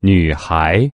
女孩。